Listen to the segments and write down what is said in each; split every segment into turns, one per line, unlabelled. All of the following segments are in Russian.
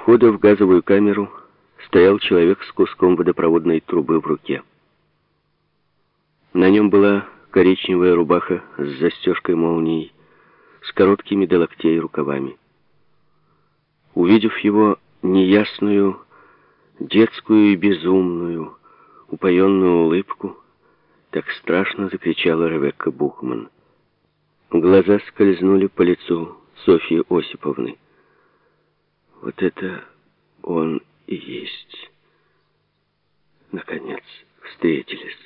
входа в газовую камеру стоял человек с куском водопроводной трубы в руке. На нем была коричневая рубаха с застежкой молнией, с короткими до локтей рукавами. Увидев его неясную, детскую и безумную, упоенную улыбку, так страшно закричала Ревекка Бухман. Глаза скользнули по лицу Софьи Осиповны. Вот это он и есть. Наконец встретились.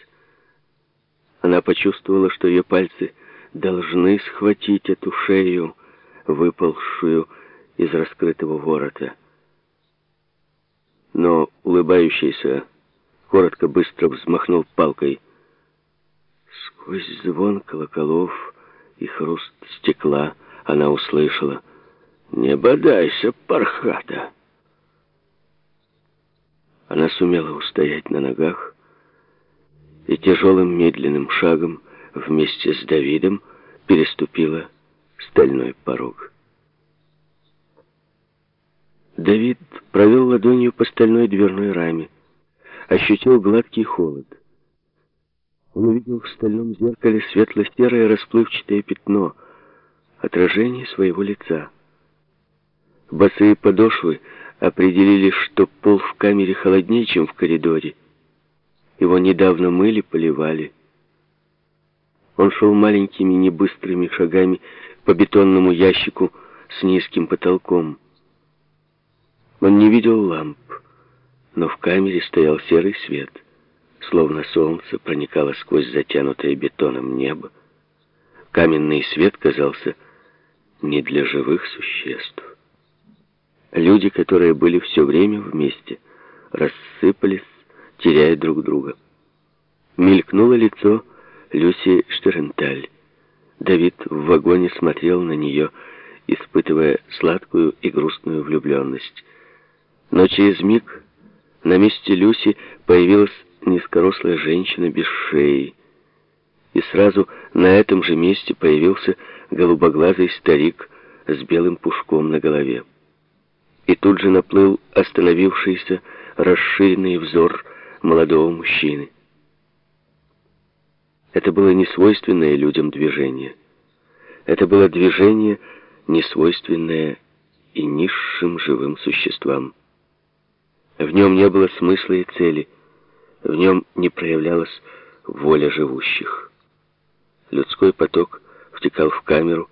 Она почувствовала, что ее пальцы должны схватить эту шею, выползшую из раскрытого ворота. Но улыбающийся коротко быстро взмахнул палкой. Сквозь звон колоколов и хруст стекла она услышала «Не бодайся, пархата!» Она сумела устоять на ногах и тяжелым медленным шагом вместе с Давидом переступила стальной порог. Давид провел ладонью по стальной дверной раме, ощутил гладкий холод. Он увидел в стальном зеркале светло-серое расплывчатое пятно, отражение своего лица. Босые подошвы определили, что пол в камере холоднее, чем в коридоре. Его недавно мыли, поливали. Он шел маленькими небыстрыми шагами по бетонному ящику с низким потолком. Он не видел ламп, но в камере стоял серый свет, словно солнце проникало сквозь затянутое бетоном небо. Каменный свет казался не для живых существ. Люди, которые были все время вместе, рассыпались, теряя друг друга. Мелькнуло лицо Люси Штеренталь. Давид в вагоне смотрел на нее, испытывая сладкую и грустную влюбленность. Но через миг на месте Люси появилась низкорослая женщина без шеи. И сразу на этом же месте появился голубоглазый старик с белым пушком на голове. И тут же наплыл остановившийся, расширенный взор молодого мужчины. Это было несвойственное людям движение. Это было движение, несвойственное и низшим живым существам. В нем не было смысла и цели. В нем не проявлялась воля живущих. Людской поток втекал в камеру.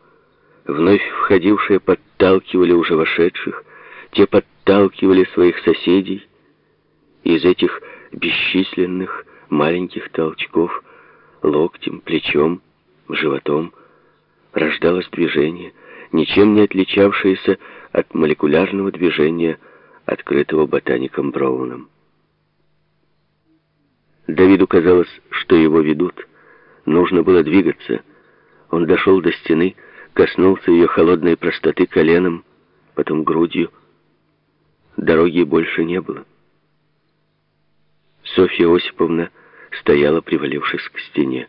Вновь входившие подталкивали уже вошедших. Те подталкивали своих соседей. Из этих бесчисленных маленьких толчков локтем, плечом, животом рождалось движение, ничем не отличавшееся от молекулярного движения открытого ботаником Броуном. Давиду казалось, что его ведут. Нужно было двигаться. Он дошел до стены, коснулся ее холодной простоты коленом, потом грудью. Дороги больше не было. Софья Осиповна стояла, привалившись к стене.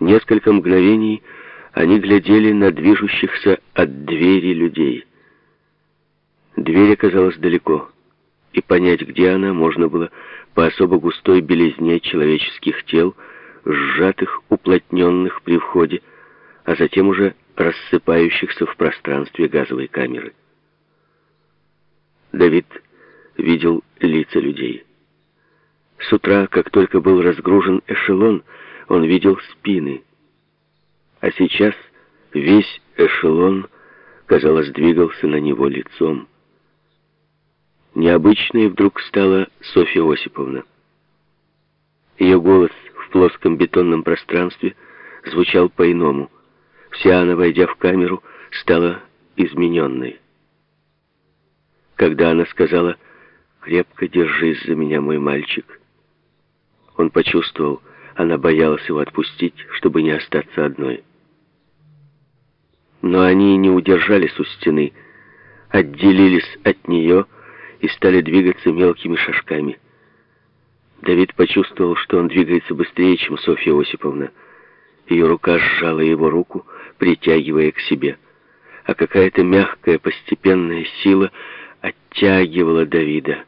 Несколько мгновений они глядели на движущихся от двери людей — Дверь оказалась далеко, и понять, где она, можно было по особо густой белизне человеческих тел, сжатых, уплотненных при входе, а затем уже рассыпающихся в пространстве газовой камеры. Давид видел лица людей. С утра, как только был разгружен эшелон, он видел спины. А сейчас весь эшелон, казалось, двигался на него лицом. Необычной вдруг стала Софья Осиповна. Ее голос в плоском бетонном пространстве звучал по-иному. Вся она, войдя в камеру, стала измененной. Когда она сказала «Крепко держись за меня, мой мальчик», он почувствовал, она боялась его отпустить, чтобы не остаться одной. Но они не удержались у стены, отделились от нее и стали двигаться мелкими шажками. Давид почувствовал, что он двигается быстрее, чем Софья Осиповна. Ее рука сжала его руку, притягивая к себе. а какая-то мягкая постепенная сила оттягивала Давида,